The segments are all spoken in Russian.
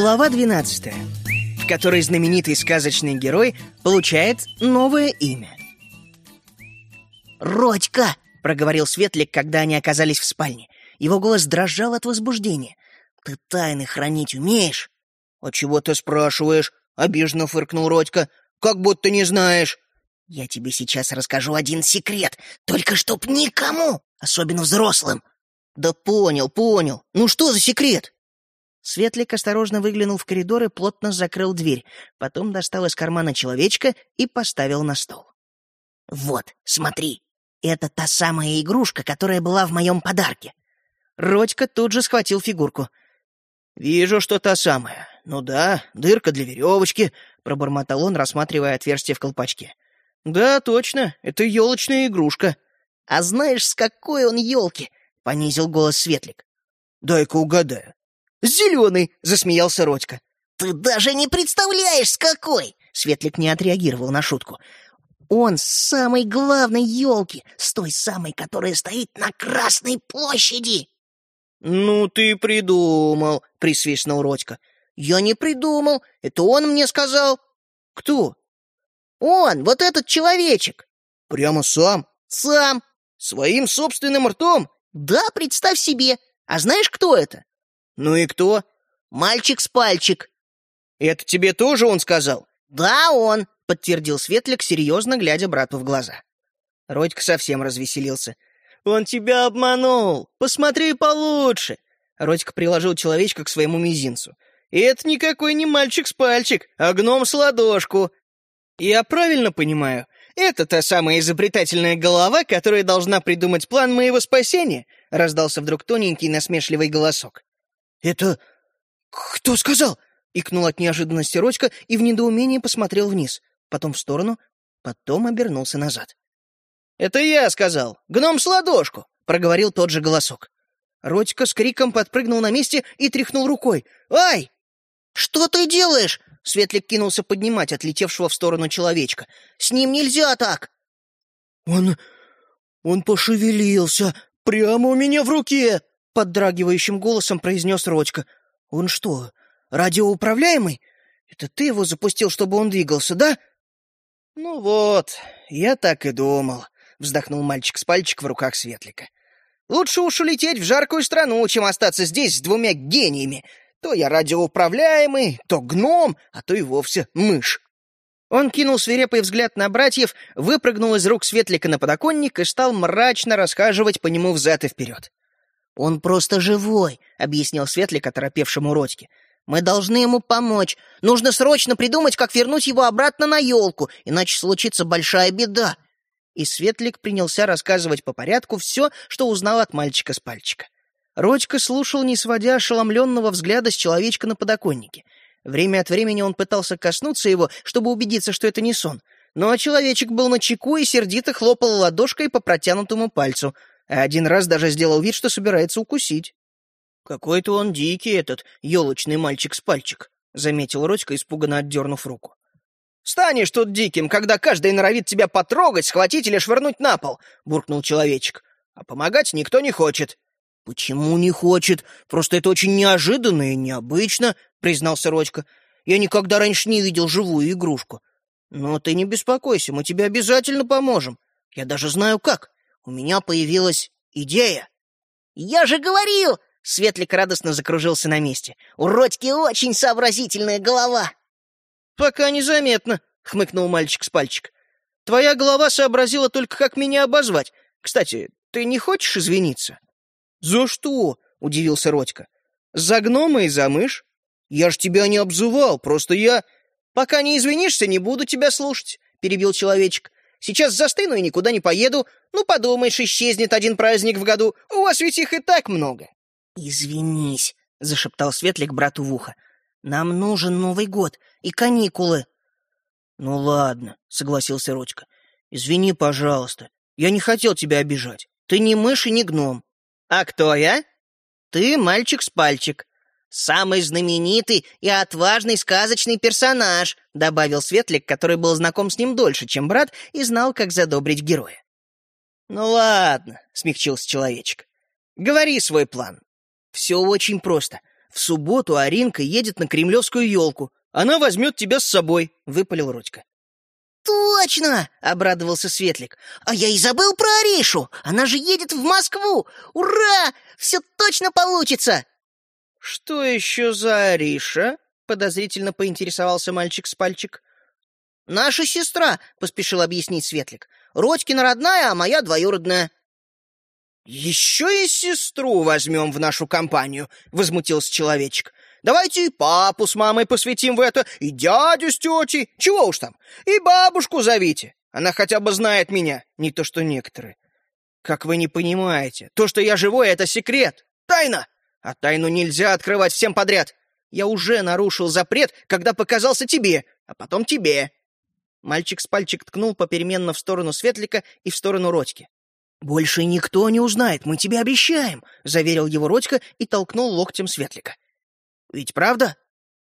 Глава 12, в которой знаменитый сказочный герой получает новое имя. «Родька!» — проговорил Светлик, когда они оказались в спальне. Его голос дрожал от возбуждения. «Ты тайны хранить умеешь?» «А чего ты спрашиваешь?» — обиженно фыркнул Родька. «Как будто не знаешь». «Я тебе сейчас расскажу один секрет, только чтоб никому, особенно взрослым». «Да понял, понял. Ну что за секрет?» Светлик осторожно выглянул в коридор и плотно закрыл дверь, потом достал из кармана человечка и поставил на стол. «Вот, смотри, это та самая игрушка, которая была в моем подарке». Родька тут же схватил фигурку. «Вижу, что та самая. Ну да, дырка для веревочки», — пробормотал он, рассматривая отверстие в колпачке. «Да, точно, это елочная игрушка». «А знаешь, с какой он елки?» — понизил голос Светлик. «Дай-ка угадаю». «Зеленый!» — засмеялся Родька. «Ты даже не представляешь, с какой!» Светлик не отреагировал на шутку. «Он с самой главной елки, с той самой, которая стоит на Красной площади!» «Ну ты придумал!» — присвистнул Родька. «Я не придумал, это он мне сказал». «Кто?» «Он, вот этот человечек». «Прямо сам?» «Сам». «Своим собственным ртом?» «Да, представь себе. А знаешь, кто это?» «Ну и кто?» «Мальчик с пальчик». «Это тебе тоже он сказал?» «Да, он», — подтвердил Светлик, серьезно глядя брату в глаза. Родька совсем развеселился. «Он тебя обманул! Посмотри получше!» Родька приложил человечка к своему мизинцу. «И это никакой не мальчик с пальчик, а гном с ладошку. Я правильно понимаю, это та самая изобретательная голова, которая должна придумать план моего спасения?» Раздался вдруг тоненький насмешливый голосок. «Это... кто сказал?» — икнул от неожиданности Родька и в недоумении посмотрел вниз, потом в сторону, потом обернулся назад. «Это я сказал! Гном с ладошку!» — проговорил тот же голосок. Родька с криком подпрыгнул на месте и тряхнул рукой. «Ай!» «Что ты делаешь?» — Светлик кинулся поднимать отлетевшего в сторону человечка. «С ним нельзя так!» «Он... он пошевелился прямо у меня в руке!» — поддрагивающим голосом произнес Родька. «Он что, радиоуправляемый? Это ты его запустил, чтобы он двигался, да?» «Ну вот, я так и думал», — вздохнул мальчик с пальчик в руках Светлика. «Лучше уж улететь в жаркую страну, чем остаться здесь с двумя гениями. То я радиоуправляемый, то гном, а то и вовсе мышь». Он кинул свирепый взгляд на братьев, выпрыгнул из рук Светлика на подоконник и стал мрачно расхаживать по нему взад и вперед. «Он просто живой», — объяснил Светлик оторопевшему Родьке. «Мы должны ему помочь. Нужно срочно придумать, как вернуть его обратно на елку, иначе случится большая беда». И Светлик принялся рассказывать по порядку все, что узнал от мальчика с пальчика. Родька слушал, не сводя ошеломленного взгляда с человечка на подоконнике. Время от времени он пытался коснуться его, чтобы убедиться, что это не сон. Но человечек был на чеку и сердито хлопал ладошкой по протянутому пальцу — а один раз даже сделал вид, что собирается укусить. «Какой-то он дикий, этот елочный мальчик с пальчик», — заметил Родька, испуганно отдернув руку. «Станешь тут диким, когда каждый норовит тебя потрогать, схватить или швырнуть на пол», — буркнул человечек. «А помогать никто не хочет». «Почему не хочет? Просто это очень неожиданно и необычно», — признался Родька. «Я никогда раньше не видел живую игрушку». «Но ты не беспокойся, мы тебе обязательно поможем. Я даже знаю как у меня появилась идея. «Я же говорил!» — Светлик радостно закружился на месте. «У Родьки очень сообразительная голова!» «Пока незаметно», — хмыкнул мальчик с пальчик. «Твоя голова сообразила только, как меня обозвать. Кстати, ты не хочешь извиниться?» «За что?» — удивился Родька. «За гнома и за мышь. Я ж тебя не обзывал, просто я...» «Пока не извинишься, не буду тебя слушать», — перебил человечек. Сейчас застыну и никуда не поеду. Ну, подумаешь, исчезнет один праздник в году. У вас ведь их и так много». «Извинись», — зашептал Светлик брату в ухо. «Нам нужен Новый год и каникулы». «Ну ладно», — согласился Родька. «Извини, пожалуйста. Я не хотел тебя обижать. Ты не мышь и не гном». «А кто я?» «Ты мальчик с пальчик. «Самый знаменитый и отважный сказочный персонаж», — добавил Светлик, который был знаком с ним дольше, чем брат, и знал, как задобрить героя. «Ну ладно», — смягчился человечек. «Говори свой план». «Все очень просто. В субботу Аринка едет на кремлевскую елку. Она возьмет тебя с собой», — выпалил Родька. «Точно!» — обрадовался Светлик. «А я и забыл про Аришу! Она же едет в Москву! Ура! Все точно получится!» «Что еще за Ариша?» — подозрительно поинтересовался мальчик с пальчик. «Наша сестра», — поспешил объяснить Светлик. «Родькина родная, а моя двоюродная». «Еще и сестру возьмем в нашу компанию», — возмутился человечек. «Давайте и папу с мамой посвятим в это, и дядю с тетей, чего уж там, и бабушку зовите. Она хотя бы знает меня, не то что некоторые. Как вы не понимаете, то, что я живой, — это секрет, тайна, а тайну нельзя открывать всем подряд. Я уже нарушил запрет, когда показался тебе, а потом тебе». Мальчик с пальчик ткнул попеременно в сторону Светлика и в сторону Родьки. «Больше никто не узнает, мы тебе обещаем», — заверил его Родька и толкнул локтем Светлика. «Ведь правда?»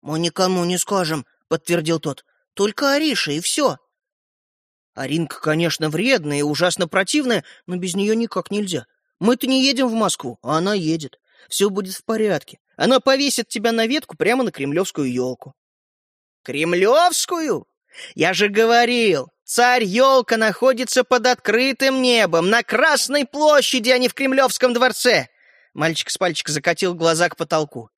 «Мы никому не скажем», — подтвердил тот. «Только Ариша, и все». «Аринка, конечно, вредная и ужасно противная, но без нее никак нельзя. Мы-то не едем в Москву, а она едет. Все будет в порядке. Она повесит тебя на ветку прямо на кремлевскую елку». «Кремлевскую? Я же говорил, Царь-елка находится под открытым небом, на Красной площади, а не в Кремлевском дворце!» Мальчик с пальчик закатил глаза к потолку.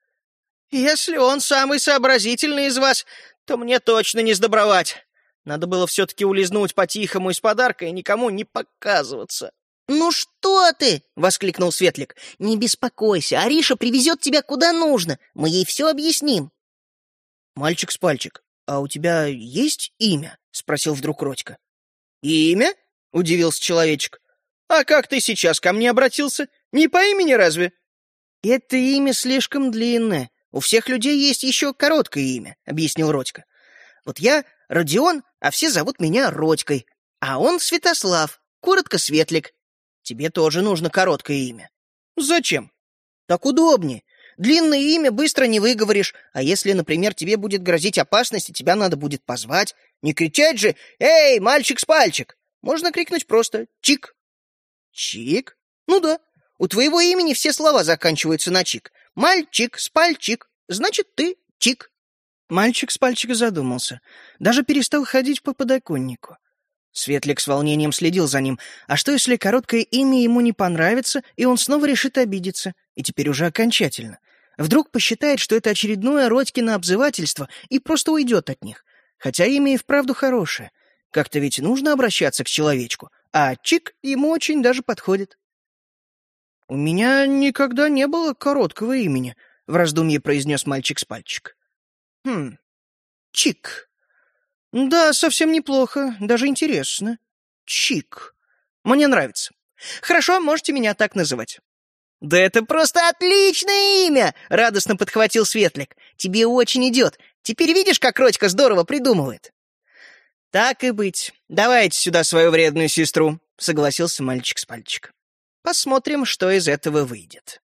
«Если он самый сообразительный из вас, то мне точно не сдобровать. Надо было все-таки улизнуть по-тихому из подарка и никому не показываться». «Ну что ты!» — воскликнул Светлик. «Не беспокойся, Ариша привезет тебя куда нужно. Мы ей все объясним». «Мальчик с пальчик, а у тебя есть имя?» — спросил вдруг Родька. «Имя?» — удивился человечек. «А как ты сейчас ко мне обратился? Не по имени разве?» «Это имя слишком длинное. У всех людей есть еще короткое имя», — объяснил Родька. «Вот я Родион, а все зовут меня Родькой, а он Святослав, коротко Светлик. Тебе тоже нужно короткое имя». «Зачем?» «Так удобнее. Длинное имя быстро не выговоришь, а если, например, тебе будет грозить опасность, и тебя надо будет позвать, не кричать же «Эй, мальчик с пальчик!» Можно крикнуть просто «Чик». «Чик?» Ну да, у твоего имени все слова заканчиваются на «чик». «Мальчик с пальчик» значит ты «чик». Мальчик с пальчика задумался, даже перестал ходить по подоконнику. Светлик с волнением следил за ним. А что, если короткое имя ему не понравится, и он снова решит обидеться? И теперь уже окончательно. Вдруг посчитает, что это очередное Родькино обзывательство, и просто уйдет от них. Хотя имя и вправду хорошее. Как-то ведь нужно обращаться к человечку, а Чик ему очень даже подходит. «У меня никогда не было короткого имени», — в раздумье произнес мальчик с пальчик. «Хм, Чик. Да, совсем неплохо, даже интересно. Чик. Мне нравится. Хорошо, можете меня так называть. «Да это просто отличное имя!» — радостно подхватил Светлик. «Тебе очень идет. Теперь видишь, как Родька здорово придумывает?» «Так и быть. Давайте сюда свою вредную сестру», — согласился мальчик с пальчик. «Посмотрим, что из этого выйдет».